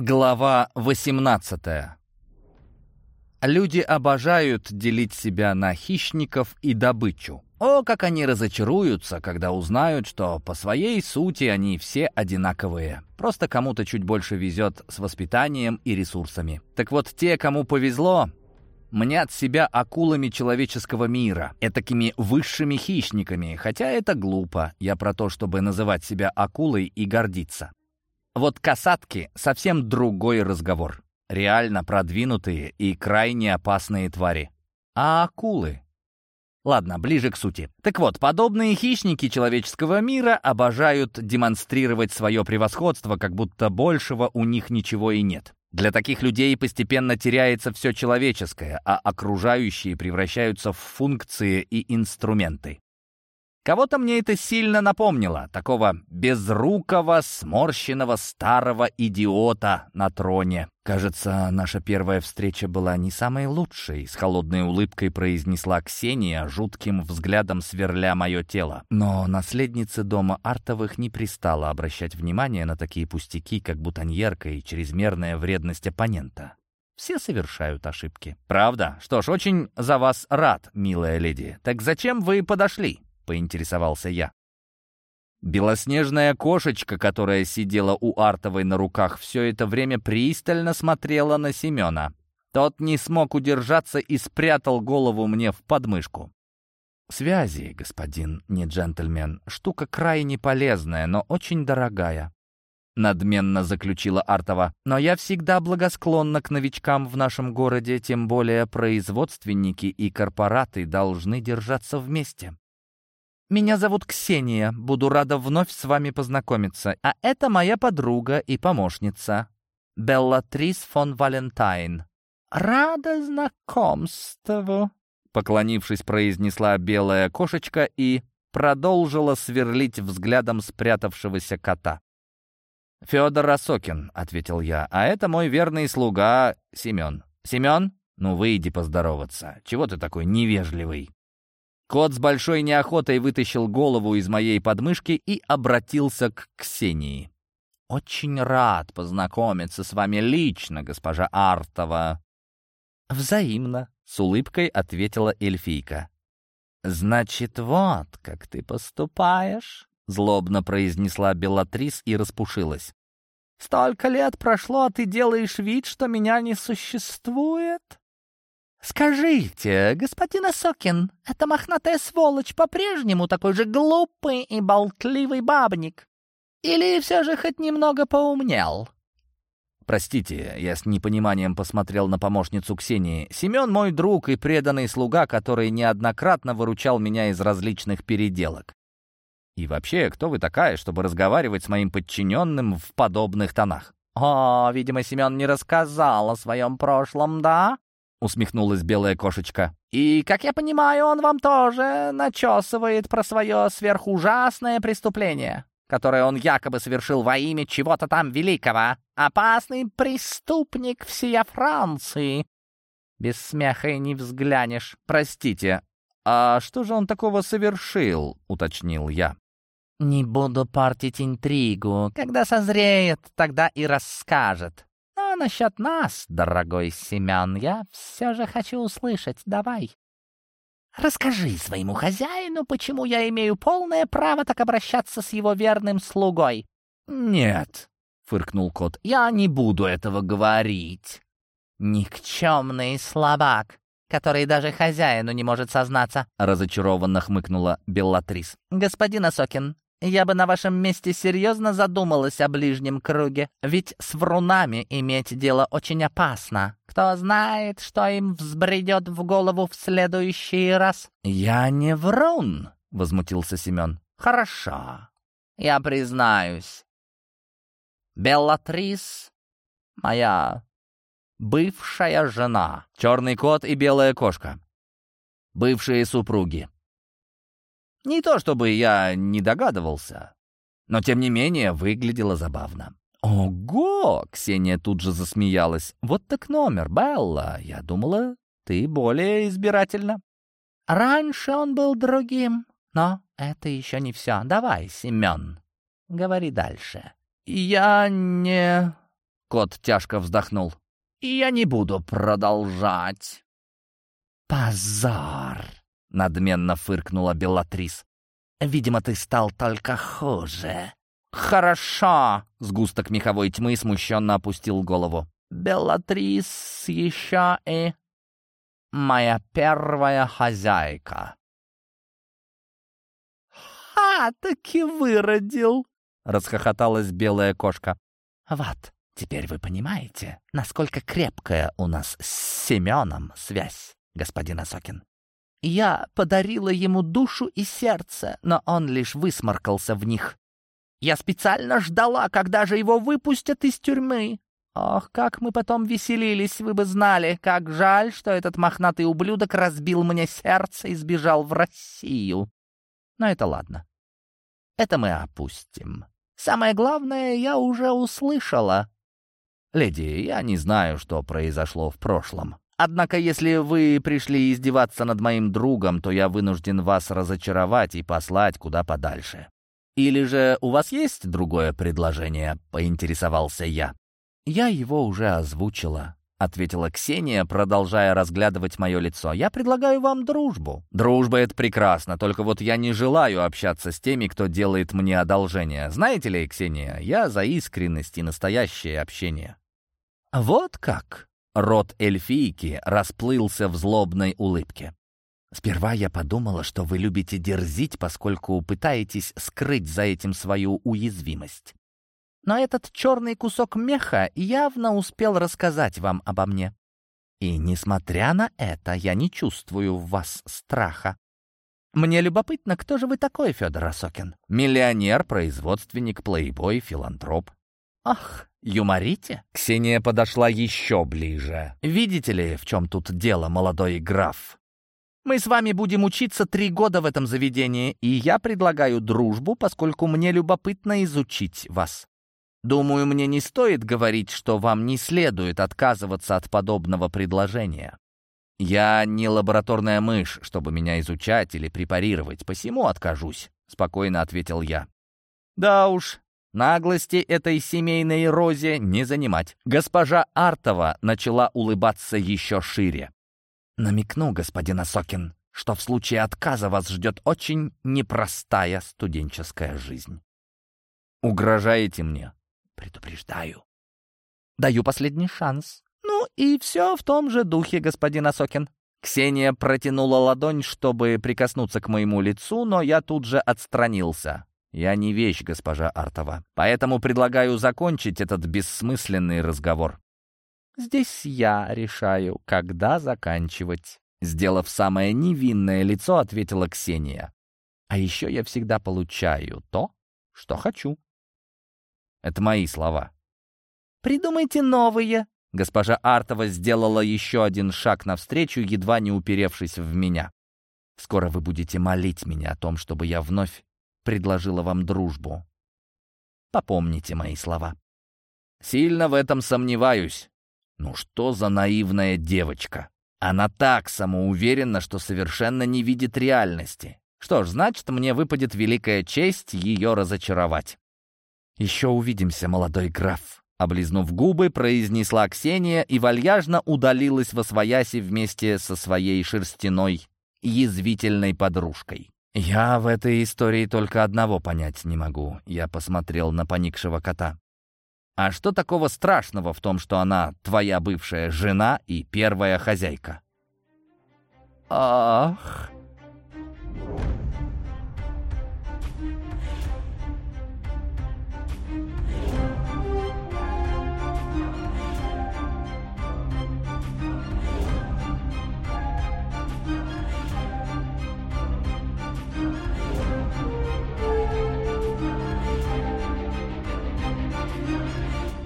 Глава 18 Люди обожают делить себя на хищников и добычу. О, как они разочаруются, когда узнают, что по своей сути они все одинаковые. Просто кому-то чуть больше везет с воспитанием и ресурсами. Так вот, те, кому повезло, мнят себя акулами человеческого мира, этакими высшими хищниками, хотя это глупо. Я про то, чтобы называть себя акулой и гордиться. Вот касатки — совсем другой разговор. Реально продвинутые и крайне опасные твари. А акулы? Ладно, ближе к сути. Так вот, подобные хищники человеческого мира обожают демонстрировать свое превосходство, как будто большего у них ничего и нет. Для таких людей постепенно теряется все человеческое, а окружающие превращаются в функции и инструменты. Кого-то мне это сильно напомнило, такого безрукого, сморщенного старого идиота на троне. «Кажется, наша первая встреча была не самой лучшей», — с холодной улыбкой произнесла Ксения, жутким взглядом сверля мое тело. Но наследница дома Артовых не пристала обращать внимание на такие пустяки, как бутоньерка и чрезмерная вредность оппонента. Все совершают ошибки. «Правда? Что ж, очень за вас рад, милая леди. Так зачем вы подошли?» Поинтересовался я. Белоснежная кошечка, которая сидела у Артовой на руках, все это время пристально смотрела на Семена. Тот не смог удержаться и спрятал голову мне в подмышку. «Связи, господин не джентльмен, штука крайне полезная, но очень дорогая», — надменно заключила Артова. «Но я всегда благосклонна к новичкам в нашем городе, тем более производственники и корпораты должны держаться вместе. Меня зовут Ксения. Буду рада вновь с вами познакомиться. А это моя подруга и помощница, Беллатрис фон Валентайн. Рада знакомству, поклонившись, произнесла белая кошечка и продолжила сверлить взглядом спрятавшегося кота. «Федор Росокин», — ответил я, — «а это мой верный слуга Семен». «Семен? Ну, выйди поздороваться. Чего ты такой невежливый?» Кот с большой неохотой вытащил голову из моей подмышки и обратился к Ксении. «Очень рад познакомиться с вами лично, госпожа Артова». «Взаимно», — с улыбкой ответила эльфийка. «Значит, вот как ты поступаешь», — злобно произнесла Белатрис и распушилась. «Столько лет прошло, а ты делаешь вид, что меня не существует?» «Скажите, господин Осокин, эта мохнатая сволочь по-прежнему такой же глупый и болтливый бабник? Или все же хоть немного поумнел?» «Простите, я с непониманием посмотрел на помощницу Ксении. Семен мой друг и преданный слуга, который неоднократно выручал меня из различных переделок. И вообще, кто вы такая, чтобы разговаривать с моим подчиненным в подобных тонах?» «О, видимо, Семен не рассказал о своем прошлом, да?» — усмехнулась белая кошечка. «И, как я понимаю, он вам тоже начесывает про свое сверхужасное преступление, которое он якобы совершил во имя чего-то там великого. Опасный преступник всея Франции!» Без смеха и не взглянешь. «Простите, а что же он такого совершил?» — уточнил я. «Не буду портить интригу. Когда созреет, тогда и расскажет», насчет нас, дорогой Семен, я все же хочу услышать. Давай. Расскажи своему хозяину, почему я имею полное право так обращаться с его верным слугой. Нет, — фыркнул кот, — я не буду этого говорить. Никчемный слабак, который даже хозяину не может сознаться, — разочарованно хмыкнула Беллатрис. Господин Осокин, я бы на вашем месте серьезно задумалась о ближнем круге, ведь с врунами иметь дело очень опасно. Кто знает, что им взбредет в голову в следующий раз. «Я не врун», — возмутился Семен. «Хорошо, я признаюсь. Беллатрис — моя бывшая жена, черный кот и белая кошка. Бывшие супруги. Не то чтобы я не догадывался, но тем не менее выглядело забавно. «Ого!» — Ксения тут же засмеялась. «Вот так номер, Белла. Я думала, ты более избирательна». «Раньше он был другим, но это еще не все. Давай, Семен, говори дальше». «Я не...» Кот тяжко вздохнул. «Я не буду продолжать». «Позор!» — надменно фыркнула Белатрис. «Видимо, ты стал только хуже». «Хорошо!» — сгусток меховой тьмы смущенно опустил голову. «Белатрис еще и моя первая хозяйка». «Ха, таки выродил!» — расхохоталась белая кошка. «Вот, теперь вы понимаете, насколько крепкая у нас с Семеном связь, господин Осокин. Я подарила ему душу и сердце, но он лишь высморкался в них. Я специально ждала, когда же его выпустят из тюрьмы. Ох, как мы потом веселились, вы бы знали. Как жаль, что этот мохнатый ублюдок разбил мне сердце и сбежал в Россию. Но это ладно. Это мы опустим. Самое главное, я уже услышала. Леди, я не знаю, что произошло в прошлом. Однако, если вы пришли издеваться над моим другом, то я вынужден вас разочаровать и послать куда подальше. «Или же у вас есть другое предложение?» — поинтересовался я. «Я его уже озвучила», — ответила Ксения, продолжая разглядывать мое лицо. «Я предлагаю вам дружбу». «Дружба — это прекрасно, только вот я не желаю общаться с теми, кто делает мне одолжение. Знаете ли, Ксения, я за искренность и настоящее общение». «Вот как?» — рот эльфийки расплылся в злобной улыбке. Сперва я подумала, что вы любите дерзить, поскольку пытаетесь скрыть за этим свою уязвимость. Но этот черный кусок меха явно успел рассказать вам обо мне. И, несмотря на это, я не чувствую в вас страха. Мне любопытно, кто же вы такой, Федор Осокин? Миллионер, производственник, плейбой, филантроп. Ах, юморите? Ксения подошла еще ближе. Видите ли, в чем тут дело, молодой граф? Мы с вами будем учиться три года в этом заведении, и я предлагаю дружбу, поскольку мне любопытно изучить вас. Думаю, мне не стоит говорить, что вам не следует отказываться от подобного предложения. Я не лабораторная мышь, чтобы меня изучать или препарировать, посему откажусь», — спокойно ответил я. «Да уж, наглости этой семейной розе не занимать». Госпожа Артова начала улыбаться еще шире. Намекну, господин Осокин, что в случае отказа вас ждет очень непростая студенческая жизнь. Угрожаете мне? Предупреждаю. Даю последний шанс. Ну и все в том же духе, господин Осокин. Ксения протянула ладонь, чтобы прикоснуться к моему лицу, но я тут же отстранился. Я не вещь, госпожа Артова, поэтому предлагаю закончить этот бессмысленный разговор. Здесь я решаю, когда заканчивать. Сделав самое невинное лицо, ответила Ксения. А еще я всегда получаю то, что хочу. Это мои слова. Придумайте новые. Госпожа Артова сделала еще один шаг навстречу, едва не уперевшись в меня. Скоро вы будете молить меня о том, чтобы я вновь предложила вам дружбу. Попомните мои слова. Сильно в этом сомневаюсь. Ну что за наивная девочка? Она так самоуверена, что совершенно не видит реальности. Что ж, значит, мне выпадет великая честь ее разочаровать. «Еще увидимся, молодой граф», — облизнув губы, произнесла Ксения и вальяжно удалилась во свояси вместе со своей шерстяной язвительной подружкой. «Я в этой истории только одного понять не могу», — я посмотрел на поникшего кота. А что такого страшного в том, что она твоя бывшая жена и первая хозяйка? Ах...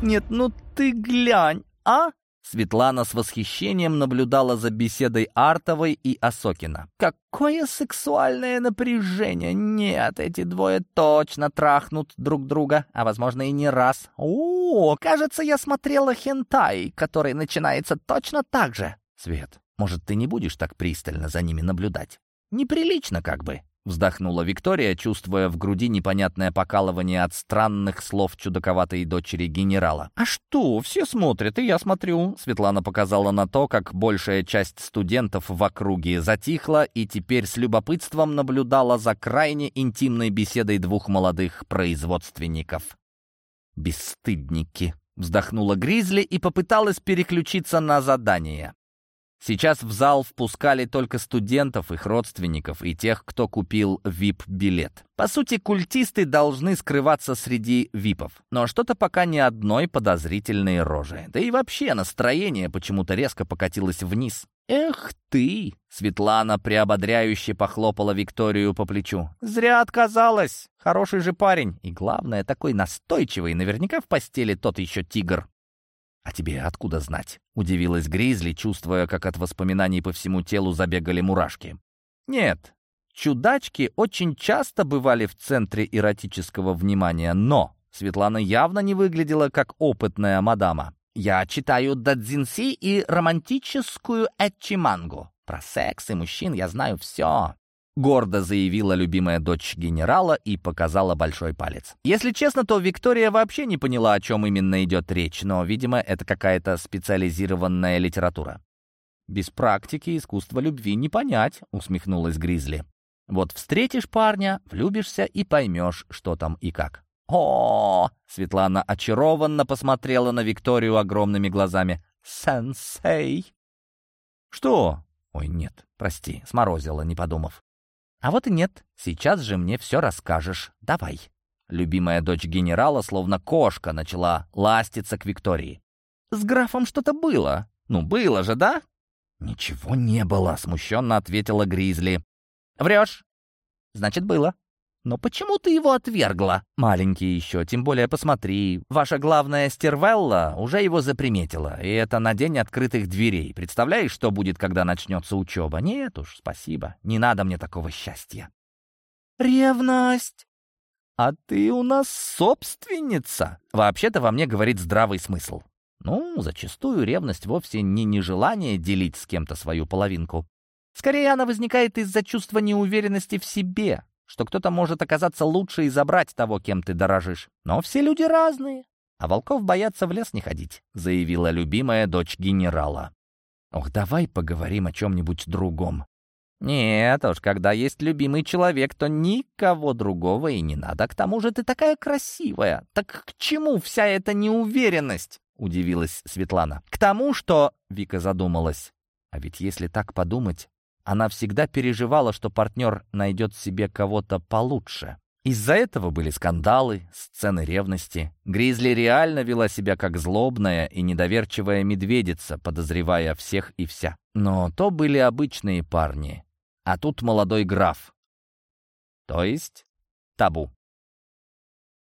Нет, ну ты глянь, а?» Светлана с восхищением наблюдала за беседой Артовой и Осокина. «Какое сексуальное напряжение! Нет, эти двое точно трахнут друг друга, а, возможно, и не раз. О, кажется, я смотрела хентай, который начинается точно так же. Свет, может, ты не будешь так пристально за ними наблюдать? Неприлично как бы». Вздохнула Виктория, чувствуя в груди непонятное покалывание от странных слов чудаковатой дочери генерала. «А что? Все смотрят, и я смотрю». Светлана показала на то, как большая часть студентов в округе затихла и теперь с любопытством наблюдала за крайне интимной беседой двух молодых производственников. «Бесстыдники», — вздохнула Гризли и попыталась переключиться на задание. Сейчас в зал впускали только студентов, их родственников и тех, кто купил VIP-билет. По сути, культисты должны скрываться среди ВИПов. Но что-то пока ни одной подозрительной рожи. Да и вообще настроение почему-то резко покатилось вниз. «Эх ты!» — Светлана приободряюще похлопала Викторию по плечу. «Зря отказалась! Хороший же парень! И главное, такой настойчивый, наверняка в постели тот еще тигр!» «А тебе откуда знать?» — удивилась Гризли, чувствуя, как от воспоминаний по всему телу забегали мурашки. «Нет, чудачки очень часто бывали в центре эротического внимания, но Светлана явно не выглядела как опытная мадама. Я читаю дадзинси и романтическую этчимангу. Про секс и мужчин я знаю все. Гордо заявила любимая дочь генерала и показала большой палец. Если честно, то Виктория вообще не поняла, о чем именно идет речь, но, видимо, это какая-то специализированная литература. «Без практики искусства любви не понять», — усмехнулась Гризли. «Вот встретишь парня, влюбишься и поймешь, что там и как». О, Светлана очарованно посмотрела на Викторию огромными глазами. «Сенсей!» «Что?» «Ой, нет, прости, сморозила, не подумав. «А вот и нет. Сейчас же мне все расскажешь. Давай». Любимая дочь генерала, словно кошка, начала ластиться к Виктории. «С графом что-то было. Ну, было же, да?» «Ничего не было», — смущенно ответила Гризли. «Врешь?» «Значит, было. Но почему ты его отвергла? Маленький еще, тем более посмотри. Ваша главная стервелла уже его заприметила, и это на день открытых дверей. Представляешь, что будет, когда начнется учеба? Нет уж, спасибо. Не надо мне такого счастья. Ревность. А ты у нас собственница. Вообще-то во мне говорит здравый смысл. Ну, зачастую ревность вовсе не нежелание делить с кем-то свою половинку. Скорее, она возникает из-за чувства неуверенности в себе, что кто-то может оказаться лучше и забрать того, кем ты дорожишь. Но все люди разные, а волков боятся в лес не ходить», — заявила любимая дочь генерала. «Ох, давай поговорим о чем-нибудь другом». «Нет уж, когда есть любимый человек, то никого другого и не надо. К тому же ты такая красивая. Так к чему вся эта неуверенность?» — удивилась Светлана. «К тому, что...» — Вика задумалась. «А ведь если так подумать, она всегда переживала, что партнер найдет себе кого-то получше. Из-за этого были скандалы, сцены ревности. Гризли реально вела себя как злобная и недоверчивая медведица, подозревая всех и вся. Но то были обычные парни, а тут молодой граф. То есть табу.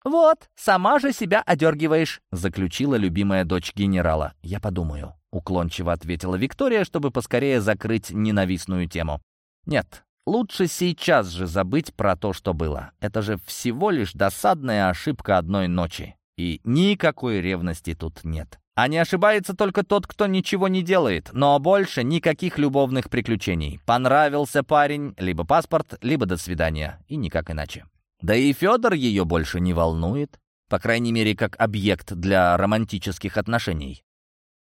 «Вот, сама же себя одергиваешь», — заключила любимая дочь генерала. «Я подумаю». — уклончиво ответила Виктория, чтобы поскорее закрыть ненавистную тему. «Нет, лучше сейчас же забыть про то, что было. Это же всего лишь досадная ошибка одной ночи. И никакой ревности тут нет. А не ошибается только тот, кто ничего не делает, но больше никаких любовных приключений. Понравился парень, либо паспорт, либо до свидания, и никак иначе. Да и Федор ее больше не волнует, по крайней мере, как объект для романтических отношений.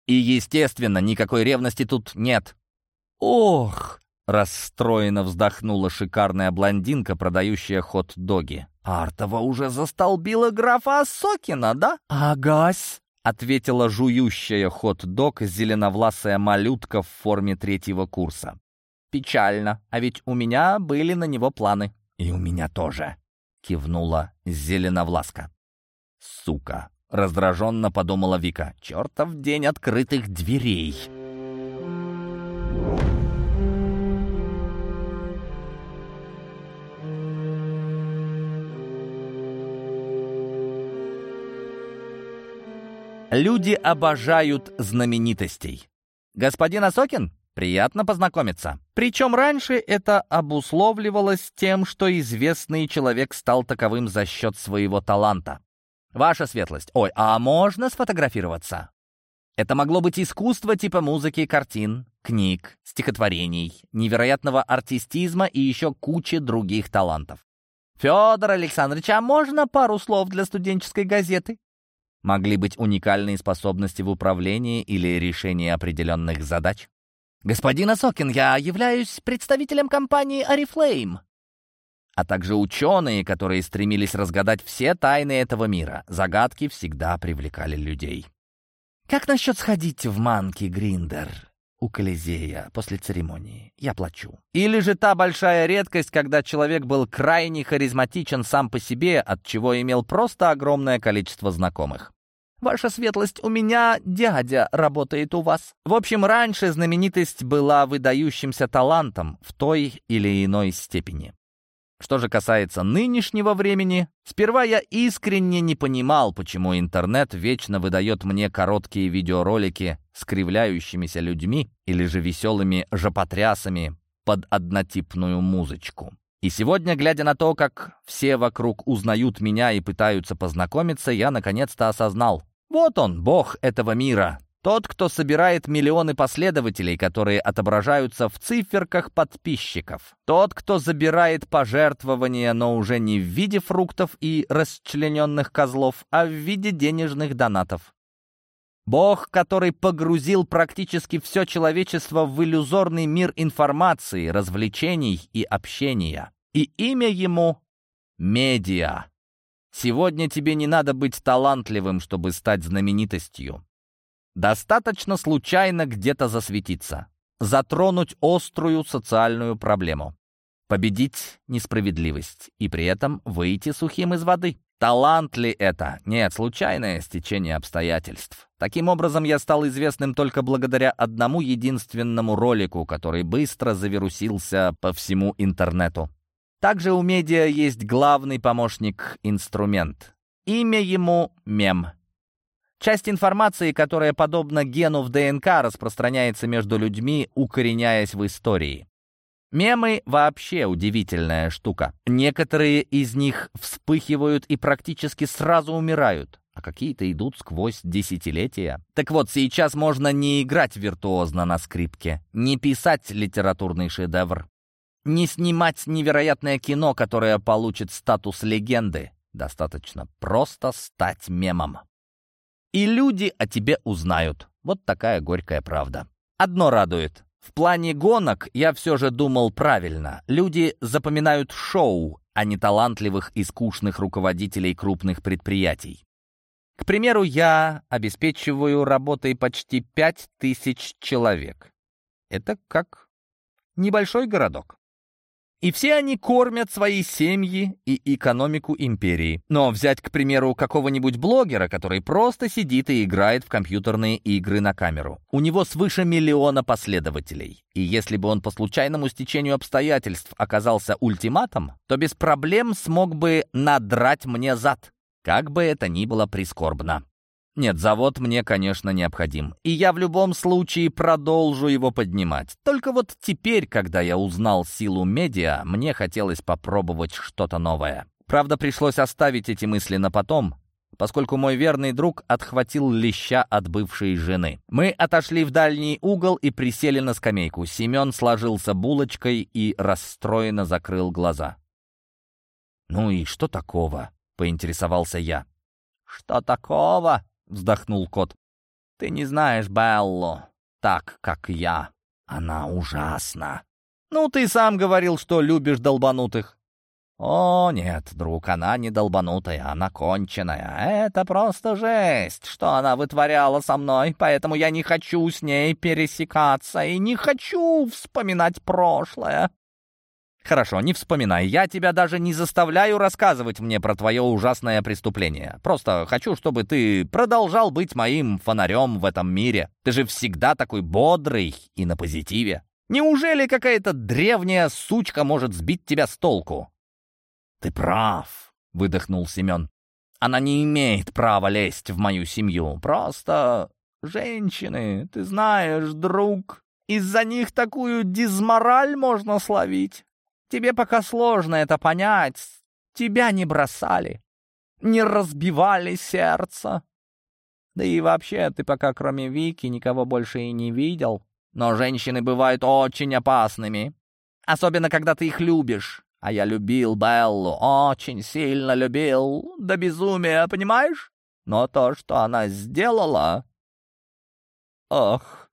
И, естественно, никакой ревности тут нет. «Ох!» — расстроенно вздохнула шикарная блондинка, продающая хот-доги. «Артова уже застолбила графа Сокина, да?» «Агась!» — ответила жующая хот-дог зеленовласая малютка в форме третьего курса. «Печально, а ведь у меня были на него планы». «И у меня тоже», — кивнула зеленовласка. «Сука!» Раздраженно подумала Вика. «Чертов день открытых дверей!» Люди обожают знаменитостей. Господин Осокин, приятно познакомиться. Причем раньше это обусловливалось тем, что известный человек стал таковым за счет своего таланта. «Ваша светлость, ой, а можно сфотографироваться?» Это могло быть искусство типа музыки, картин, книг, стихотворений, невероятного артистизма и еще кучи других талантов. «Федор Александрович, а можно пару слов для студенческой газеты?» Могли быть уникальные способности в управлении или решении определенных задач. «Господин Осокин, я являюсь представителем компании «Арифлейм», а также ученые, которые стремились разгадать все тайны этого мира. Загадки всегда привлекали людей. «Как насчет сходить в Манки Гриндер?» у Колизея после церемонии. Я плачу. Или же та большая редкость, когда человек был крайне харизматичен сам по себе, от чего имел просто огромное количество знакомых. «Ваша светлость, у меня дядя работает у вас». В общем, раньше знаменитость была выдающимся талантом в той или иной степени. Что же касается нынешнего времени, сперва я искренне не понимал, почему интернет вечно выдает мне короткие видеоролики с кривляющимися людьми или же веселыми жопотрясами под однотипную музычку. И сегодня, глядя на то, как все вокруг узнают меня и пытаются познакомиться, я наконец-то осознал. Вот он, бог этого мира, тот, кто собирает миллионы последователей, которые отображаются в циферках подписчиков. Тот, кто забирает пожертвования, но уже не в виде фруктов и расчлененных козлов, а в виде денежных донатов. Бог, который погрузил практически все человечество в иллюзорный мир информации, развлечений и общения. И имя ему — Медиа. Сегодня тебе не надо быть талантливым, чтобы стать знаменитостью. Достаточно случайно где-то засветиться, затронуть острую социальную проблему, победить несправедливость и при этом выйти сухим из воды. Талант ли это? Нет, случайное стечение обстоятельств. Таким образом, я стал известным только благодаря одному единственному ролику, который быстро завирусился по всему интернету. Также у медиа есть главный помощник-инструмент. Имя ему — мем. Часть информации, которая, подобно гену в ДНК, распространяется между людьми, укореняясь в истории. Мемы — вообще удивительная штука. Некоторые из них вспыхивают и практически сразу умирают, а какие-то идут сквозь десятилетия. Так вот, сейчас можно не играть виртуозно на скрипке, не писать литературный шедевр, не снимать невероятное кино, которое получит статус легенды. Достаточно просто стать мемом. И люди о тебе узнают. Вот такая горькая правда. Одно радует. В плане гонок я все же думал правильно. Люди запоминают шоу, а не талантливых и скучных руководителей крупных предприятий. К примеру, я обеспечиваю работой почти пять тысяч человек. Это как небольшой городок. И все они кормят свои семьи и экономику империи. Но взять, к примеру, какого-нибудь блогера, который просто сидит и играет в компьютерные игры на камеру. У него свыше миллиона последователей. И если бы он по случайному стечению обстоятельств оказался ультиматом, то без проблем смог бы надрать мне зад. Как бы это ни было прискорбно. Нет, завод мне, конечно, необходим. И я в любом случае продолжу его поднимать. Только вот теперь, когда я узнал силу медиа, мне хотелось попробовать что-то новое. Правда, пришлось оставить эти мысли на потом, поскольку мой верный друг отхватил леща от бывшей жены. Мы отошли в дальний угол и присели на скамейку. Семен сложился булочкой и расстроенно закрыл глаза. «Ну и что такого?» — поинтересовался я. «Что такого?» Вздохнул кот. «Ты не знаешь Беллу так, как я. Она ужасна». «Ну, ты сам говорил, что любишь долбанутых». «О, нет, друг, она не долбанутая, она конченая. Это просто жесть, что она вытворяла со мной, поэтому я не хочу с ней пересекаться и не хочу вспоминать прошлое». «Хорошо, не вспоминай. Я тебя даже не заставляю рассказывать мне про твое ужасное преступление. Просто хочу, чтобы ты продолжал быть моим фонарем в этом мире. Ты же всегда такой бодрый и на позитиве. Неужели какая-то древняя сучка может сбить тебя с толку?» «Ты прав», — выдохнул Семен. «Она не имеет права лезть в мою семью. Просто женщины, ты знаешь, друг, из-за них такую дизмораль можно словить». Тебе пока сложно это понять. Тебя не бросали, не разбивали сердце. Да и вообще, ты пока кроме Вики никого больше и не видел. Но женщины бывают очень опасными. Особенно, когда ты их любишь. А я любил Беллу, очень сильно любил, до безумия, понимаешь? Но то, что она сделала... Ох...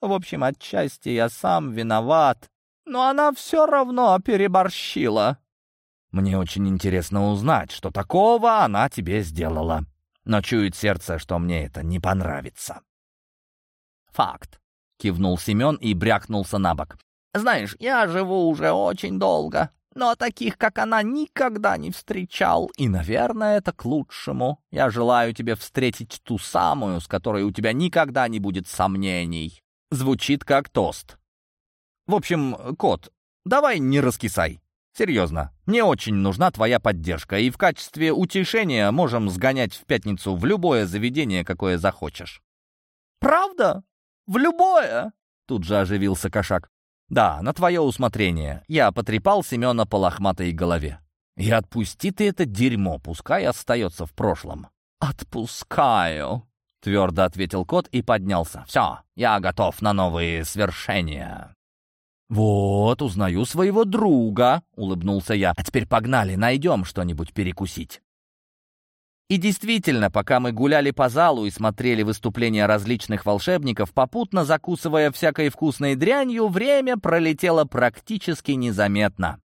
В общем, отчасти я сам виноват, но она все равно переборщила. Мне очень интересно узнать, что такого она тебе сделала. Но чует сердце, что мне это не понравится. Факт. Кивнул Семен и брякнулся на бок. Знаешь, я живу уже очень долго, но таких, как она, никогда не встречал. И, наверное, это к лучшему. Я желаю тебе встретить ту самую, с которой у тебя никогда не будет сомнений. Звучит как тост. В общем, кот, давай не раскисай. Серьезно, мне очень нужна твоя поддержка, и в качестве утешения можем сгонять в пятницу в любое заведение, какое захочешь. Правда? В любое? Тут же оживился кошак. «Да, на твое усмотрение. Я потрепал Семена по лохматой голове. И отпусти ты это дерьмо, пускай остается в прошлом». «Отпускаю», — твердо ответил кот и поднялся. «Все, я готов на новые свершения». «Вот, узнаю своего друга», — улыбнулся я. «А теперь погнали, найдем что-нибудь перекусить». И действительно, пока мы гуляли по залу и смотрели выступления различных волшебников, попутно закусывая всякой вкусной дрянью, время пролетело практически незаметно.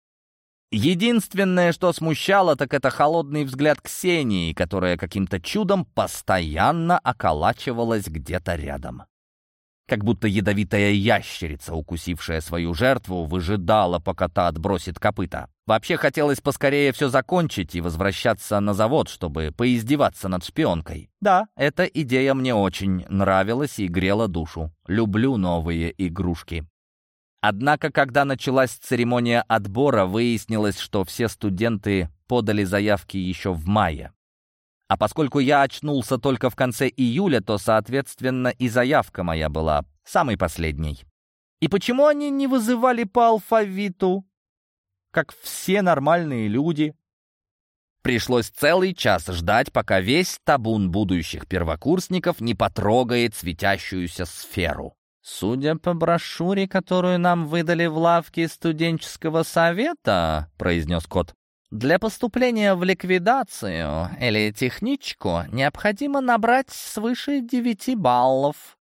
Единственное, что смущало, так это холодный взгляд Ксении, которая каким-то чудом постоянно околачивалась где-то рядом как будто ядовитая ящерица, укусившая свою жертву, выжидала, пока та отбросит копыта. Вообще хотелось поскорее все закончить и возвращаться на завод, чтобы поиздеваться над шпионкой. Да, эта идея мне очень нравилась и грела душу. Люблю новые игрушки. Однако, когда началась церемония отбора, выяснилось, что все студенты подали заявки еще в мае. А поскольку я очнулся только в конце июля, то, соответственно, и заявка моя была самой последней. И почему они не вызывали по алфавиту, как все нормальные люди? Пришлось целый час ждать, пока весь табун будущих первокурсников не потрогает светящуюся сферу. «Судя по брошюре, которую нам выдали в лавке студенческого совета», — произнес кот, для поступления в ликвидацию или техничку необходимо набрать свыше девяти баллов.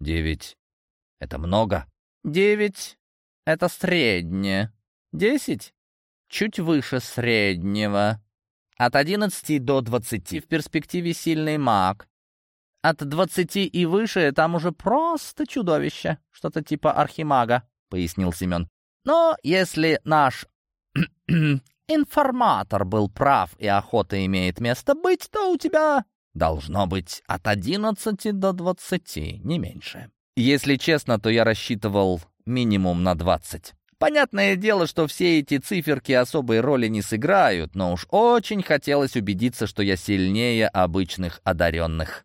Девять — это много. Девять — это среднее. Десять — чуть выше среднего. От одиннадцати до двадцати в перспективе сильный маг. От двадцати и выше там уже просто чудовище, что-то типа архимага, — пояснил Семен. Но если наш информатор был прав и охота имеет место быть, то у тебя должно быть от одиннадцати до двадцати, не меньше. Если честно, то я рассчитывал минимум на двадцать. Понятное дело, что все эти циферки особой роли не сыграют, но уж очень хотелось убедиться, что я сильнее обычных одаренных.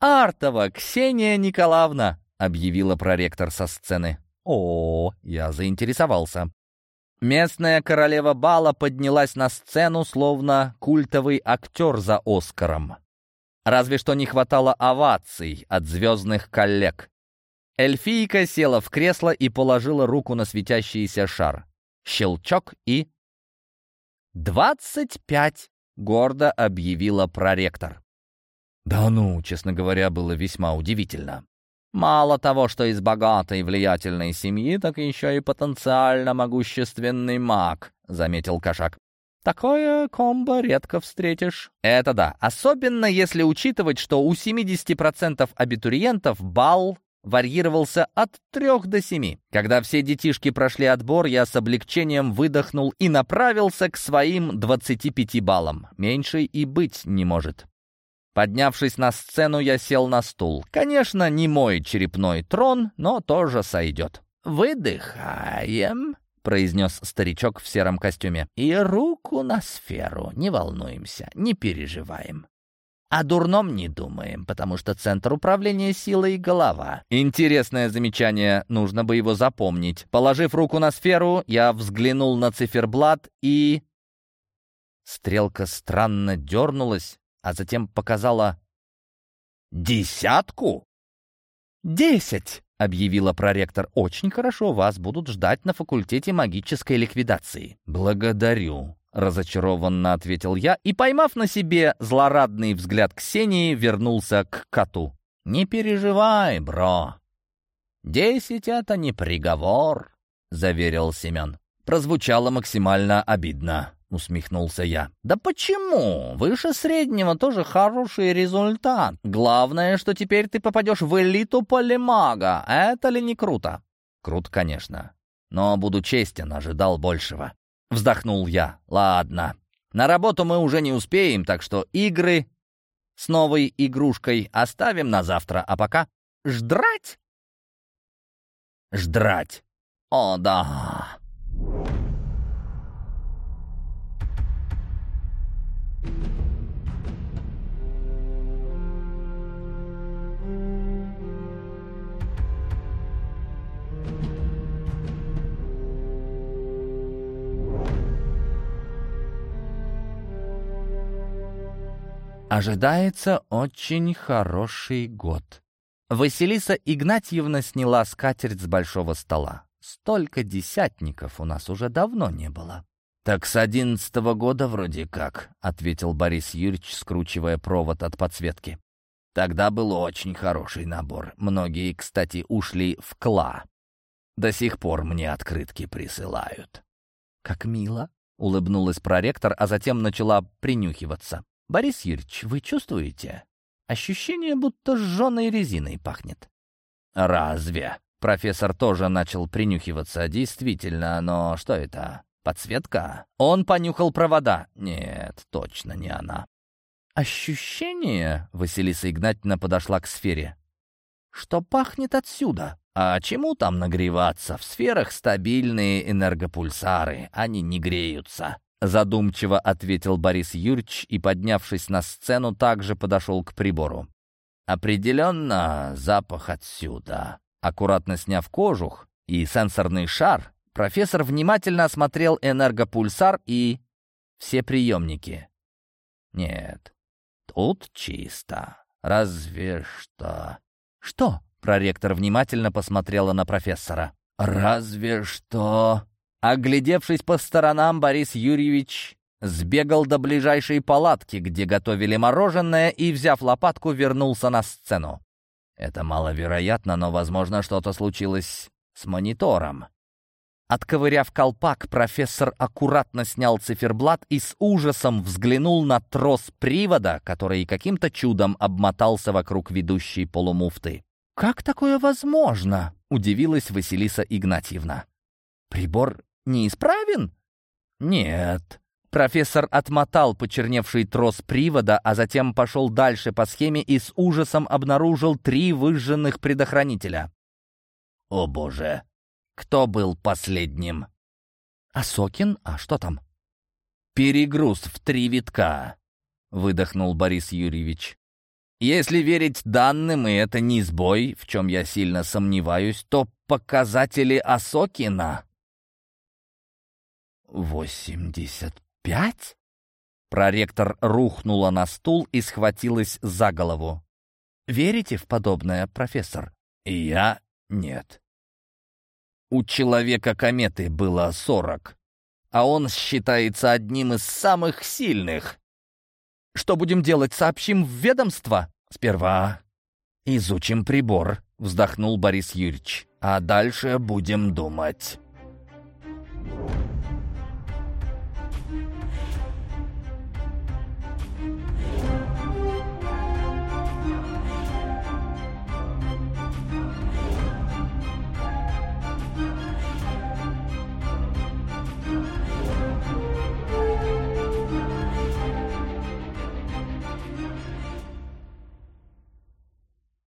«Артова Ксения Николаевна!» — объявила проректор со сцены. О, я заинтересовался. Местная королева бала поднялась на сцену, словно культовый актер за Оскаром. Разве что не хватало оваций от звездных коллег. Эльфийка села в кресло и положила руку на светящийся шар. Щелчок и... «Двадцать пять!» — гордо объявила проректор. Да ну, честно говоря, было весьма удивительно. Мало того, что из богатой и влиятельной семьи, так еще и потенциально могущественный маг, заметил кошак. Такое комбо редко встретишь. Это да, особенно если учитывать, что у 70% абитуриентов балл варьировался от 3 до 7. Когда все детишки прошли отбор, я с облегчением выдохнул и направился к своим 25 баллам. Меньше и быть не может. Поднявшись на сцену, я сел на стул. Конечно, не мой черепной трон, но тоже сойдет. «Выдыхаем», — произнес старичок в сером костюме. «И руку на сферу. Не волнуемся, не переживаем. О дурном не думаем, потому что центр управления силой — голова. Интересное замечание, нужно бы его запомнить. Положив руку на сферу, я взглянул на циферблат и... Стрелка странно дернулась, а затем показала Десятку? «Десять!» — объявила проректор. «Очень хорошо, вас будут ждать на факультете магической ликвидации». «Благодарю», — разочарованно ответил я и, поймав на себе злорадный взгляд Ксении, вернулся к коту. «Не переживай, бро. Десять — это не приговор», — заверил Семен. Прозвучало максимально обидно. — усмехнулся я. «Да почему? Выше среднего тоже хороший результат. Главное, что теперь ты попадешь в элиту полимага. Это ли не круто?» «Круто, конечно. Но, буду честен, ожидал большего». Вздохнул я. «Ладно. На работу мы уже не успеем, так что игры с новой игрушкой оставим на завтра, а пока ждрать?» «Ждрать. О, да!» Ожидается очень хороший год. Василиса Игнатьевна сняла скатерть с большого стола. Столько десятников у нас уже давно не было. «Так с одиннадцатого года вроде как», — ответил Борис Юрьевич, скручивая провод от подсветки. «Тогда был очень хороший набор. Многие, кстати, ушли в кла. До сих пор мне открытки присылают». «Как мило», — улыбнулась проректор, а затем начала принюхиваться. «Борис Юрьевич, вы чувствуете? Ощущение, будто сжженной резиной пахнет». «Разве?» Профессор тоже начал принюхиваться. «Действительно, но что это? Подсветка?» Он понюхал провода. «Нет, точно не она». «Ощущение?» — Василиса Игнатьевна подошла к сфере. «Что пахнет отсюда?» «А чему там нагреваться? В сферах стабильные энергопульсары, они не греются». Задумчиво ответил Борис Юрьевич и, поднявшись на сцену, также подошел к прибору. «Определенно запах отсюда». Аккуратно сняв кожух и сенсорный шар, профессор внимательно осмотрел энергопульсар и все приемники. «Нет, тут чисто. Разве что...» «Что?» — проректор внимательно посмотрела на профессора. «Разве что...» Оглядевшись по сторонам, Борис Юрьевич сбегал до ближайшей палатки, где готовили мороженое, и, взяв лопатку, вернулся на сцену. Это маловероятно, но, возможно, что-то случилось с монитором. Отковыряв колпак, профессор аккуратно снял циферблат и с ужасом взглянул на трос привода, который каким-то чудом обмотался вокруг ведущей полумуфты. «Как такое возможно?» — удивилась Василиса Игнатьевна. «Прибор неисправен?» «Нет». Профессор отмотал почерневший трос привода, а затем пошел дальше по схеме и с ужасом обнаружил три выжженных предохранителя. «О боже! Кто был последним?» «Асокин? А что там?» «Перегруз в три витка», — выдохнул Борис Юрьевич. «Если верить данным, и это не сбой, в чем я сильно сомневаюсь, то показатели Асокина «Восемьдесят пять?» Проректор рухнула на стул и схватилась за голову. «Верите в подобное, профессор?» «Я нет». У человека кометы было сорок, а он считается одним из самых сильных. «Что будем делать? Сообщим в ведомство?» «Сперва изучим прибор», — вздохнул Борис Юрьевич. «А дальше будем думать».